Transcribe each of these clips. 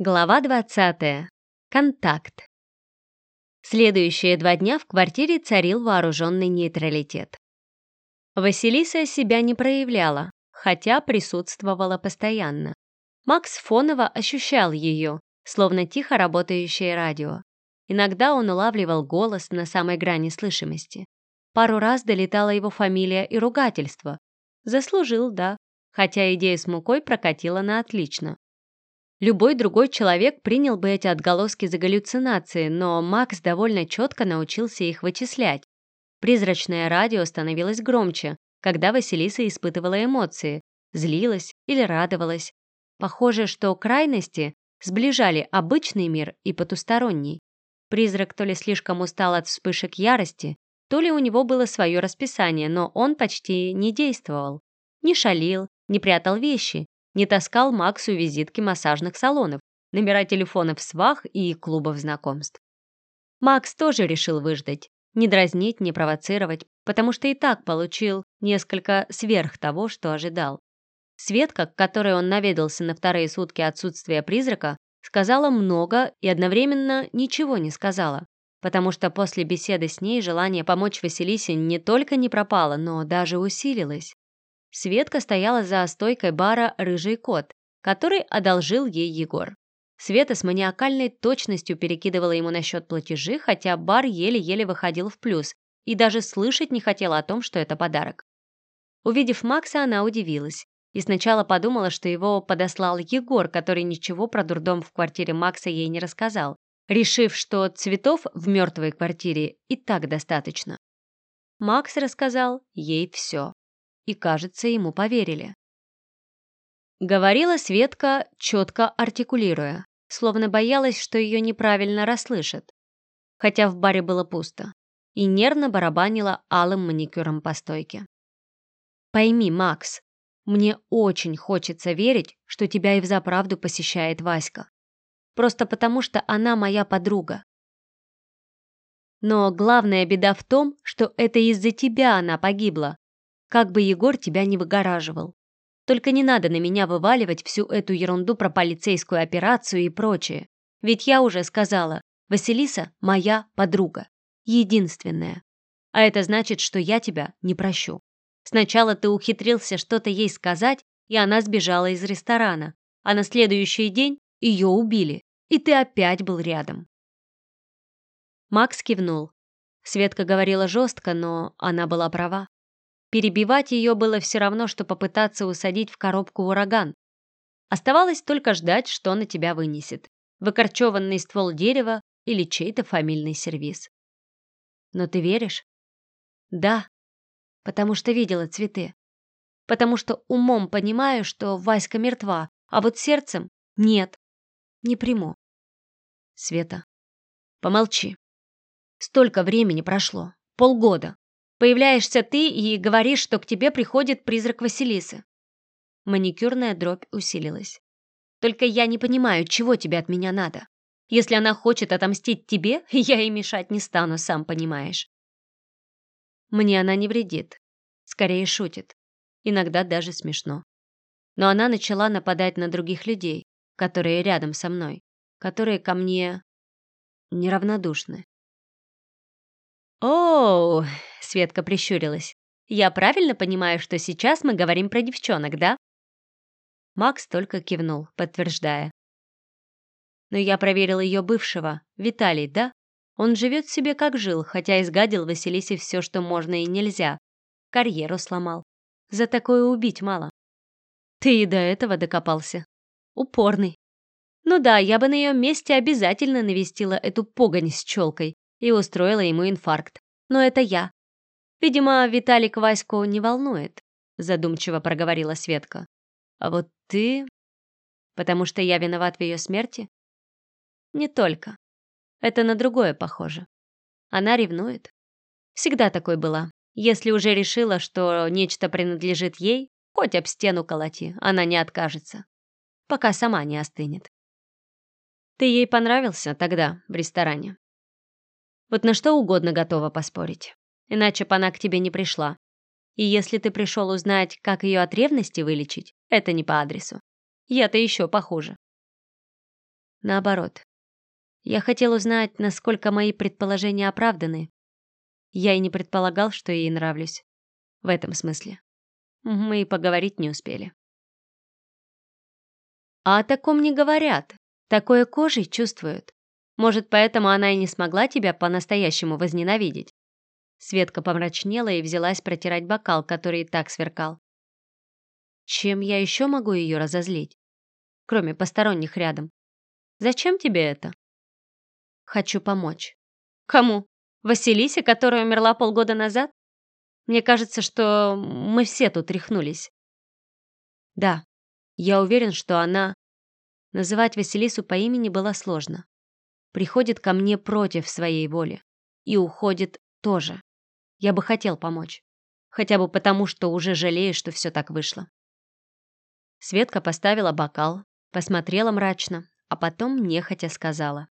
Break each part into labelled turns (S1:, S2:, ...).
S1: Глава 20. Контакт. Следующие два дня в квартире царил вооруженный нейтралитет. Василиса себя не проявляла, хотя присутствовала постоянно. Макс фоново ощущал ее, словно тихо работающее радио. Иногда он улавливал голос на самой грани слышимости. Пару раз долетала его фамилия и ругательство. Заслужил, да, хотя идея с мукой прокатила на отлично. Любой другой человек принял бы эти отголоски за галлюцинации, но Макс довольно четко научился их вычислять. Призрачное радио становилось громче, когда Василиса испытывала эмоции, злилась или радовалась. Похоже, что крайности сближали обычный мир и потусторонний. Призрак то ли слишком устал от вспышек ярости, то ли у него было свое расписание, но он почти не действовал. Не шалил, не прятал вещи, не таскал Максу визитки массажных салонов, номера телефонов свах и клубов знакомств. Макс тоже решил выждать, не дразнить, не провоцировать, потому что и так получил несколько сверх того, что ожидал. Светка, к которой он наведался на вторые сутки отсутствия призрака, сказала много и одновременно ничего не сказала, потому что после беседы с ней желание помочь Василисе не только не пропало, но даже усилилось. Светка стояла за стойкой бара «Рыжий кот», который одолжил ей Егор. Света с маниакальной точностью перекидывала ему на счет платежи, хотя бар еле-еле выходил в плюс и даже слышать не хотела о том, что это подарок. Увидев Макса, она удивилась и сначала подумала, что его подослал Егор, который ничего про дурдом в квартире Макса ей не рассказал, решив, что цветов в мертвой квартире и так достаточно. Макс рассказал ей все и, кажется, ему поверили. Говорила Светка, четко артикулируя, словно боялась, что ее неправильно расслышат. Хотя в баре было пусто, и нервно барабанила алым маникюром по стойке. «Пойми, Макс, мне очень хочется верить, что тебя и взаправду посещает Васька. Просто потому, что она моя подруга. Но главная беда в том, что это из-за тебя она погибла, как бы Егор тебя не выгораживал. Только не надо на меня вываливать всю эту ерунду про полицейскую операцию и прочее. Ведь я уже сказала, Василиса – моя подруга. Единственная. А это значит, что я тебя не прощу. Сначала ты ухитрился что-то ей сказать, и она сбежала из ресторана, а на следующий день ее убили, и ты опять был рядом. Макс кивнул. Светка говорила жестко, но она была права. Перебивать ее было все равно, что попытаться усадить в коробку ураган. Оставалось только ждать, что на тебя вынесет. Выкорчеванный ствол дерева или чей-то фамильный сервиз. Но ты веришь? Да, потому что видела цветы. Потому что умом понимаю, что Васька мертва, а вот сердцем нет, не приму. Света, помолчи. Столько времени прошло, полгода. Появляешься ты и говоришь, что к тебе приходит призрак Василисы. Маникюрная дробь усилилась. Только я не понимаю, чего тебе от меня надо. Если она хочет отомстить тебе, я ей мешать не стану, сам понимаешь. Мне она не вредит. Скорее шутит. Иногда даже смешно. Но она начала нападать на других людей, которые рядом со мной, которые ко мне неравнодушны. «Оу!» — Светка прищурилась. «Я правильно понимаю, что сейчас мы говорим про девчонок, да?» Макс только кивнул, подтверждая. «Но я проверил ее бывшего, Виталий, да? Он живет себе как жил, хотя изгадил Василисе все, что можно и нельзя. Карьеру сломал. За такое убить мало. Ты и до этого докопался. Упорный. Ну да, я бы на ее месте обязательно навестила эту погонь с челкой и устроила ему инфаркт. Но это я. Видимо, Виталик Ваську не волнует, задумчиво проговорила Светка. А вот ты... Потому что я виноват в ее смерти? Не только. Это на другое похоже. Она ревнует. Всегда такой была. Если уже решила, что нечто принадлежит ей, хоть об стену колоти, она не откажется. Пока сама не остынет. Ты ей понравился тогда в ресторане? Вот на что угодно готова поспорить. Иначе бы она к тебе не пришла. И если ты пришел узнать, как ее от ревности вылечить, это не по адресу. Я-то еще похуже. Наоборот. Я хотел узнать, насколько мои предположения оправданы. Я и не предполагал, что ей нравлюсь. В этом смысле. Мы и поговорить не успели. А о таком не говорят. Такое кожей чувствуют. Может, поэтому она и не смогла тебя по-настоящему возненавидеть. Светка помрачнела и взялась протирать бокал, который и так сверкал. Чем я еще могу ее разозлить? Кроме посторонних рядом. Зачем тебе это? Хочу помочь. Кому? Василисе, которая умерла полгода назад? Мне кажется, что мы все тут рехнулись. Да, я уверен, что она... Называть Василису по имени было сложно. Приходит ко мне против своей воли. И уходит тоже. Я бы хотел помочь. Хотя бы потому, что уже жалею, что все так вышло. Светка поставила бокал, посмотрела мрачно, а потом нехотя сказала.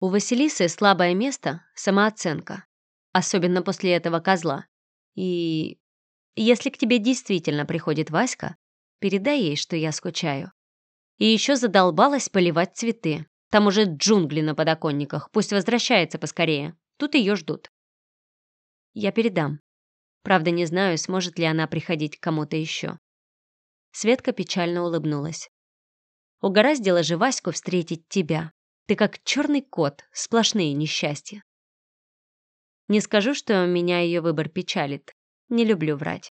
S1: У Василисы слабое место — самооценка. Особенно после этого козла. И если к тебе действительно приходит Васька, передай ей, что я скучаю. И еще задолбалась поливать цветы. Там уже джунгли на подоконниках, пусть возвращается поскорее. Тут ее ждут. Я передам. Правда, не знаю, сможет ли она приходить к кому-то еще. Светка печально улыбнулась. Угораздило же Ваську встретить тебя. Ты как черный кот, сплошные несчастья. Не скажу, что меня ее выбор печалит. Не люблю врать,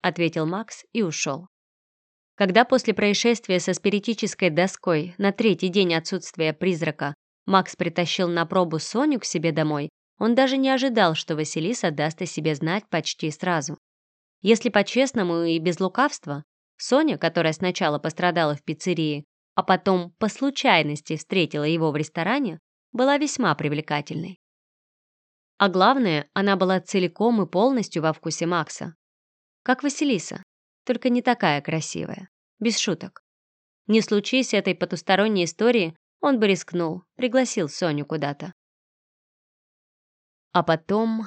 S1: ответил Макс и ушел. Когда после происшествия со спиритической доской на третий день отсутствия призрака Макс притащил на пробу Соню к себе домой, он даже не ожидал, что Василиса даст о себе знать почти сразу. Если по-честному и без лукавства, Соня, которая сначала пострадала в пиццерии, а потом по случайности встретила его в ресторане, была весьма привлекательной. А главное, она была целиком и полностью во вкусе Макса. Как Василиса, только не такая красивая. Без шуток. Не случись этой потусторонней истории, он бы рискнул, пригласил Соню куда-то. А потом...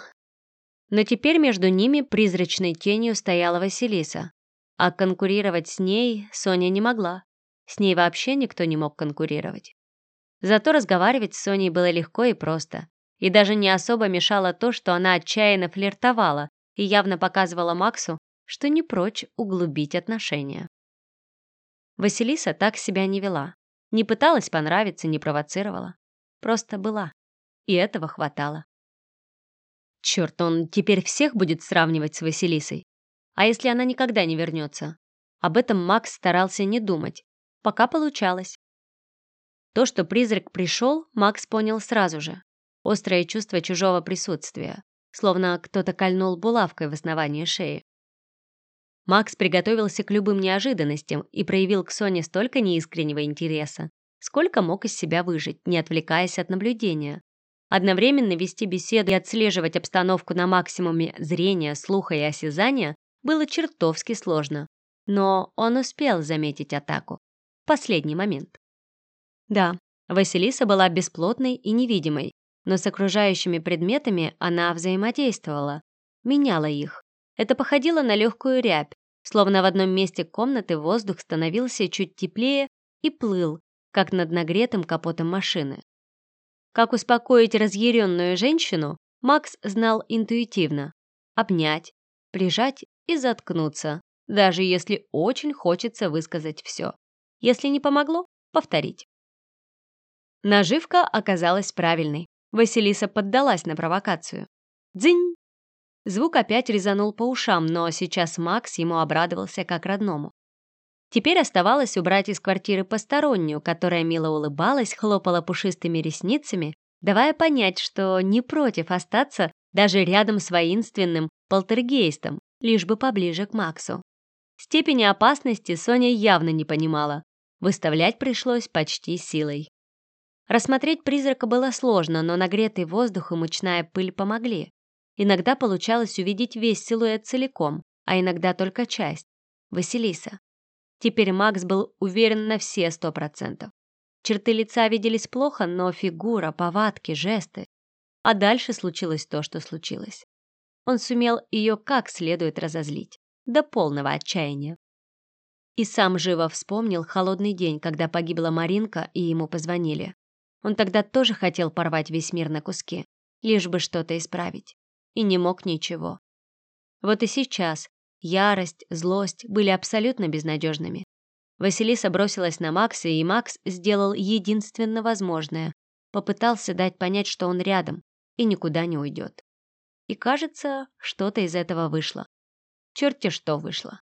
S1: Но теперь между ними призрачной тенью стояла Василиса, а конкурировать с ней Соня не могла. С ней вообще никто не мог конкурировать. Зато разговаривать с Соней было легко и просто. И даже не особо мешало то, что она отчаянно флиртовала и явно показывала Максу, что не прочь углубить отношения. Василиса так себя не вела. Не пыталась понравиться, не провоцировала. Просто была. И этого хватало. Черт, он теперь всех будет сравнивать с Василисой. А если она никогда не вернется? Об этом Макс старался не думать. Пока получалось. То, что призрак пришел, Макс понял сразу же. Острое чувство чужого присутствия, словно кто-то кольнул булавкой в основании шеи. Макс приготовился к любым неожиданностям и проявил к Соне столько неискреннего интереса, сколько мог из себя выжить, не отвлекаясь от наблюдения. Одновременно вести беседу и отслеживать обстановку на максимуме зрения, слуха и осязания было чертовски сложно. Но он успел заметить атаку. Последний момент. Да, Василиса была бесплотной и невидимой, но с окружающими предметами она взаимодействовала, меняла их, это походило на легкую рябь, словно в одном месте комнаты воздух становился чуть теплее и плыл, как над нагретым капотом машины. Как успокоить разъяренную женщину, Макс знал интуитивно. Обнять, прижать и заткнуться, даже если очень хочется высказать все. Если не помогло, повторить. Наживка оказалась правильной. Василиса поддалась на провокацию. Дзынь! Звук опять резанул по ушам, но сейчас Макс ему обрадовался как родному. Теперь оставалось убрать из квартиры постороннюю, которая мило улыбалась, хлопала пушистыми ресницами, давая понять, что не против остаться даже рядом с воинственным полтергейстом, лишь бы поближе к Максу. Степени опасности Соня явно не понимала. Выставлять пришлось почти силой. Рассмотреть призрака было сложно, но нагретый воздух и мучная пыль помогли. Иногда получалось увидеть весь силуэт целиком, а иногда только часть. Василиса. Теперь Макс был уверен на все сто процентов. Черты лица виделись плохо, но фигура, повадки, жесты. А дальше случилось то, что случилось. Он сумел ее как следует разозлить. До полного отчаяния. И сам живо вспомнил холодный день, когда погибла Маринка, и ему позвонили. Он тогда тоже хотел порвать весь мир на куски, лишь бы что-то исправить. И не мог ничего. Вот и сейчас ярость, злость были абсолютно безнадежными. Василиса бросилась на Макса, и Макс сделал единственно возможное. Попытался дать понять, что он рядом и никуда не уйдет. И кажется, что-то из этого вышло. Черти что вышло.